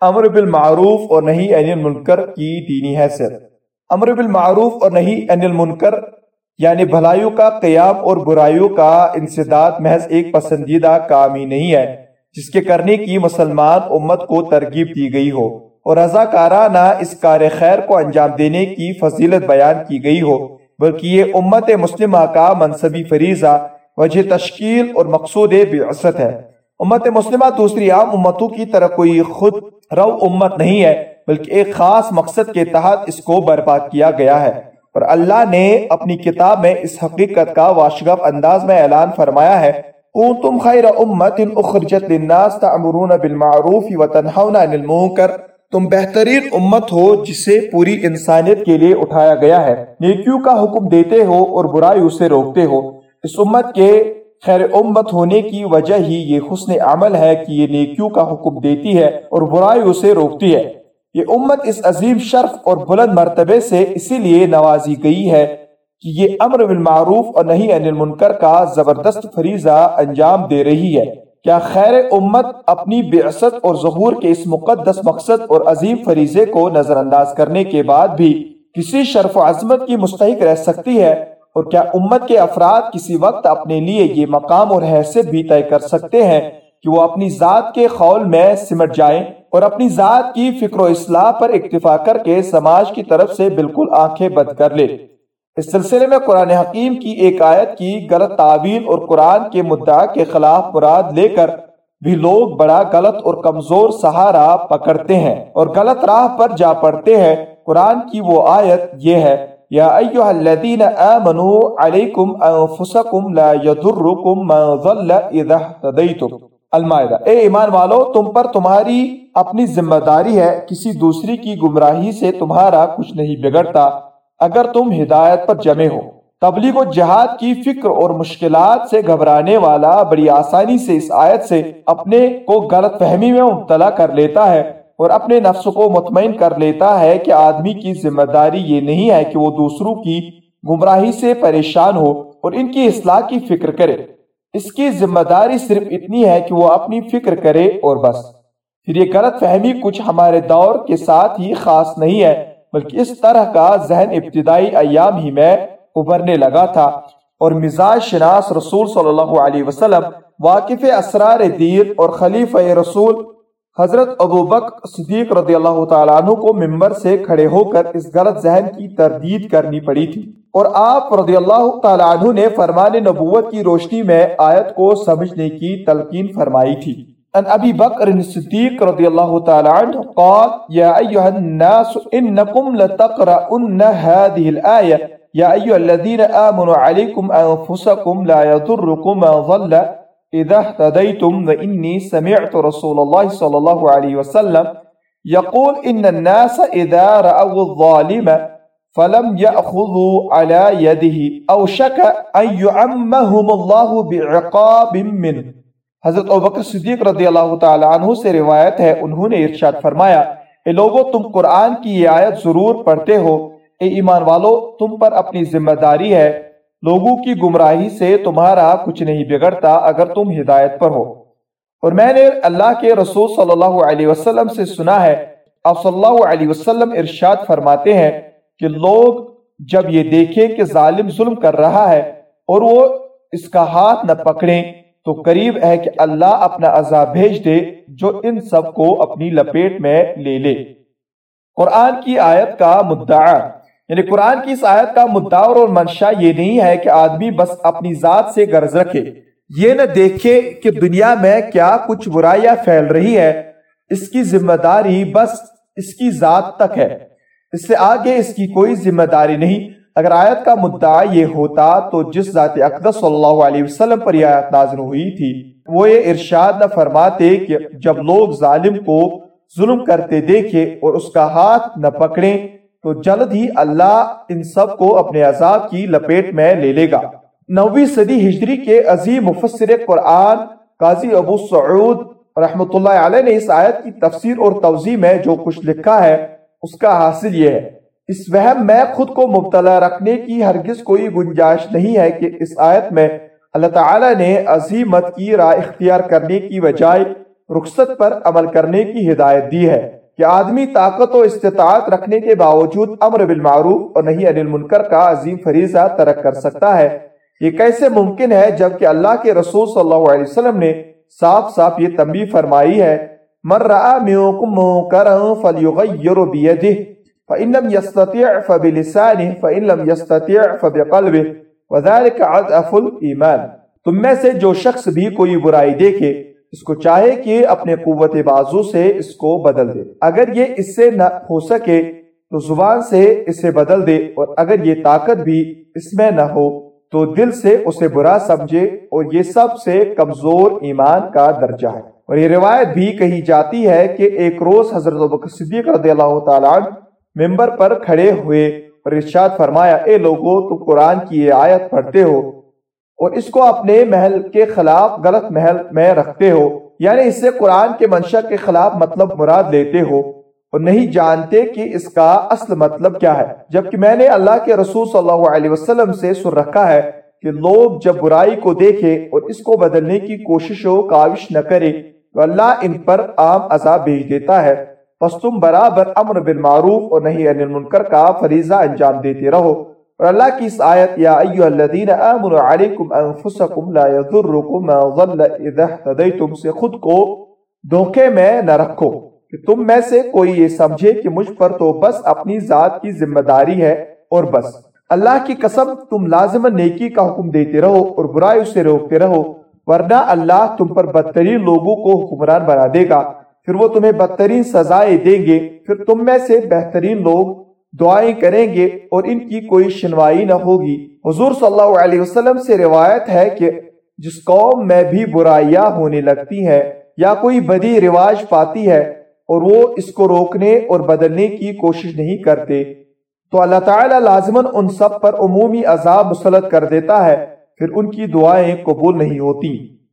امر بالمعروف اور نہیں عن المنکر کی دینی حیثیت۔ امر بالمعروف اور نہیں عن المنکر یعنی بھلائیوں کا قیام اور برائیوں کا انسداد محض ایک پسندیدہ کام ہی نہیں ہے، جس کے کرنے کی مسلمان امت کو ترغیب دی گئی ہو اور رضاکارانہ اس کار خیر کو انجام دینے کی فضیلت بیان کی گئی ہو، بلکہ یہ امت مسلمہ کا منصبی فریضہ، وجہ تشکیل اور مقصود بعثت ہے۔ امت مسلمہ دوسری عام امتوں کی طرح کوئی خود رو امت نہیں ہے، بلکہ ایک خاص مقصد کے تحت اس کو برپا کیا گیا ہے۔ اور اللہ نے اپنی کتاب میں اس حقیقت کا واشگف انداز میں اعلان فرمایا ہے۔ اونتم خیر امت اخرجت للناس تعمرون بالمعروف وتنہون عن المنکر۔ تم بہترین امت ہو جسے پوری انسانیت کے لیے اٹھایا گیا ہے۔ نیکیوں کا حکم دیتے ہو اور برائی اسے روکتے ہو۔ اس امت کے خیر امت ہونے کی وجہ ہی یہ حسن عمل ہے کہ یہ نیکیوں کا حکم دیتی ہے اور برائی اسے روکتی ہے۔ یہ امت اس عظیم شرف اور بلند مرتبے سے اسی لیے نوازی گئی ہے کہ یہ امر بالمعروف اور نہیں عن المنکر کا زبردست فریضہ انجام دے رہی ہے۔ کیا خیر امت اپنی بعثت اور ظہور کے اس مقدس مقصد اور عظیم فریضے کو نظر انداز کرنے کے بعد بھی کسی شرف و عظمت کی مستحق رہ سکتی ہے؟ اور کیا امت کے افراد کسی وقت اپنے لیے یہ مقام اور حیثیت بھی طے کر سکتے ہیں کہ وہ اپنی ذات کے خول میں سمٹ جائیں اور اپنی ذات کی فکر و اصلاح پر اکتفا کر کے سماج کی طرف سے بالکل آنکھیں بند کر لے۔ اس سلسلے میں قرآن حکیم کی ایک آیت کی غلط تعویل اور قرآن کے مدعا کے خلاف مراد لے کر بھی لوگ بڑا غلط اور کمزور سہارا پکڑتے ہیں اور غلط راہ پر جا پڑتے ہیں۔ قرآن کی وہ آیت یہ ہے یا ایوہ الذین آمنوا علیکم انفسکم لا یدرکم ما ظل اذا احتدیتم المائدہ اے ایمان والو، تم پر تمہاری اپنی ذمہ داری ہے، کسی دوسری کی گمراہی سے تمہارا کچھ نہیں بگڑتا۔ اگر تم ہدایت پر جمع ہو، تبلیغ و جہاد کی فکر اور مشکلات سے گھبرانے والا بڑی آسانی سے اس آیت سے اپنے کو غلط فہمی میں مبتلا کر لیتا ہے۔ اور اپنے نفس کو مطمئن کر لیتا ہے کہ آدمی کی ذمہ داری یہ نہیں ہے کہ وہ دوسروں کی گمراہی سے پریشان ہو اور ان کی اصلاح کی فکر کرے۔ اس کی ذمہ داری صرف اتنی ہے کہ وہ اپنی فکر کرے اور بس۔ پھر یہ غلط فہمی کچھ ہمارے دور کے ساتھ ہی خاص نہیں ہے، بلکہ اس طرح کا ذہن ابتدائی ایام ہی میں ابھرنے لگا تھا۔ اور مزاج شناس رسول صلی اللہ علیہ وسلم، واقف اسرار دین اور خلیفہ رسول حضرت ابو بک صدیق رضی اللہ تعالیٰ عنہ کو ممبر سے کھڑے ہو کر اس غلط ذہن کی تردید کرنی پڑی تھی۔ اور آپ رضی اللہ تعالیٰ عنہ نے فرمان نبوت کی روشنی میں آیت کو سمجھنے کی تلقین فرمائی تھی۔ ان ابی بکر صدیق رضی اللہ تعالیٰ عنہ قال، یا ایوہ الناس انکم لتقرأن هذه الآیہ۔ یا ایوہ الذین آمنوا علیکم انفسکم لا یضرکم ما ظل اذا اهتديتم واني سمعت رسول الله صلى الله عليه وسلم يقول ان الناس اذا راوا الظالم فلم ياخذوا على يده او شك ان يعمهم الله بعقاب منه. حضرت ابوبکر صدیق رضی اللہ تعالی عنہ سے روایت ہے، انہوں نے ارشاد فرمایا، اے لوگو، تم قرآن کی یہ آیت ضرور پڑھتے ہو۔ اے ایمان والو، تم پر اپنی ذمہ داری ہے۔ لوگوں کی گمراہی سے تمہارا کچھ نہیں بگڑتا اگر تم ہدایت پر ہو۔ اور میں نے اللہ کے رسول صلی اللہ علیہ وسلم سے سنا ہے، آپ صلی اللہ علیہ وسلم ارشاد فرماتے ہیں کہ لوگ جب یہ دیکھیں کہ ظالم ظلم کر رہا ہے اور وہ اس کا ہاتھ نہ پکڑیں، تو قریب ہے کہ اللہ اپنا عذاب بھیج دے جو ان سب کو اپنی لپیٹ میں لے لے۔ قرآن کی آیت کا مدعا۔ یعنی قرآن کی اس آیت کا مدعور اور منشا یہ نہیں ہے کہ آدمی بس اپنی ذات سے غرض رکھے۔ یہ نہ دیکھے کہ دنیا میں کیا کچھ برائیاں پھیل رہی ہے اس کی ذمہ داری بس اس کی ذات تک ہے۔ اس سے آگے اس کی کوئی ذمہ داری نہیں۔ اگر آیت کا مدعا یہ ہوتا تو جس ذات اقدس صلی اللہ علیہ وسلم پر یہ آیت نازل ہوئی تھی، وہ یہ ارشاد نہ فرماتے کہ جب لوگ ظالم کو ظلم کرتے دیکھے اور اس کا ہاتھ نہ پکڑیں تو جلد ہی اللہ ان سب کو اپنے عذاب کی لپیٹ میں لے لے گا۔ نوی صدی ہجری کے عظیم مفسر قرآن قاضی ابو سعود رحمت اللہ علیہ نے اس آیت کی تفسیر اور توضیح میں جو کچھ لکھا ہے، اس کا حاصل یہ ہے۔ اس وہم میں خود کو مبتلا رکھنے کی ہرگز کوئی گنجائش نہیں ہے کہ اس آیت میں اللہ تعالی نے عظیمت کی راہ اختیار کرنے کی بجائے رخصت پر عمل کرنے کی ہدایت دی ہے۔ کہ آدمی طاقت و استطاعت رکھنے کے باوجود امر بالمعروف اور نہیں انل منکر کا عظیم فریضہ ترک کر سکتا ہے۔ یہ کیسے ممکن ہے جبکہ اللہ کے رسول صلی اللہ علیہ وسلم نے صاف صاف یہ تنبیہ فرمائی ہے، من رأى منكم منكرا فليغير بيده، فإن لم يستطيع فبلسانه، فإن لم يستطيع فبقلبه، وذلك عضعف الإيمان۔ تم میں سے جو شخص بھی کوئی برائی دیکھے اس کو چاہے کہ اپنے قوت بازو سے اس کو بدل دے۔ اگر یہ اس سے نہ ہو سکے تو زبان سے اسے بدل دے اور اگر یہ طاقت بھی اس میں نہ ہو تو دل سے اسے برا سمجھے اور یہ سب سے کمزور ایمان کا درجہ ہے۔ اور یہ روایت بھی کہی جاتی ہے کہ ایک روز حضرت صدیق رضی اللہ تعالیٰ ممبر پر کھڑے ہوئے اور ارشاد فرمایا، اے لوگو تو قرآن کی یہ آیت پڑھتے ہو اور اس کو اپنے محل کے خلاف غلط محل میں رکھتے ہو یعنی اس سے قرآن کے منشا کے خلاف مطلب مراد لیتے ہو اور نہیں جانتے کہ اس کا اصل مطلب کیا ہے۔ جبکہ میں نے اللہ کے رسول صلی اللہ علیہ وسلم سے سن رکھا ہے کہ لوگ جب برائی کو دیکھے اور اس کو بدلنے کی کوشش و کاوش نہ کرے، تو اللہ ان پر عام عذاب بھیج دیتا ہے۔ پس تم برابر امر بالمعروف اور نہیں انل منکر کا فریضہ انجام دیتے رہو۔ اور اللہ کی اس آیت، یا ایوہ الذین آمنوا علیکم انفسکم لا یذرکم ما ظل اذا احتدیتم سے خود کو دھوکے میں نہ رکھو، کہ تم میں سے کوئی یہ سمجھے کہ مجھ پر تو بس اپنی ذات کی ذمہ داری ہے اور بس۔ اللہ کی قسم، تم لازم نیکی کا حکم دیتے رہو اور برائی سے روکتے رہو، ورنہ اللہ تم پر بدترین لوگوں کو حکمران بنا دے گا۔ پھر وہ تمہیں بدترین سزائیں دیں گے، پھر تم میں سے بہترین لوگ دعائیں کریں گے اور ان کی کوئی شنوائی نہ ہوگی۔ حضور صلی اللہ علیہ وسلم سے روایت ہے کہ جس قوم میں بھی برائیاں ہونے لگتی ہیں یا کوئی بدی رواج پاتی ہے اور وہ اس کو روکنے اور بدلنے کی کوشش نہیں کرتے، تو اللہ تعالیٰ لازمن ان سب پر عمومی عذاب مسلط کر دیتا ہے، پھر ان کی دعائیں قبول نہیں ہوتی۔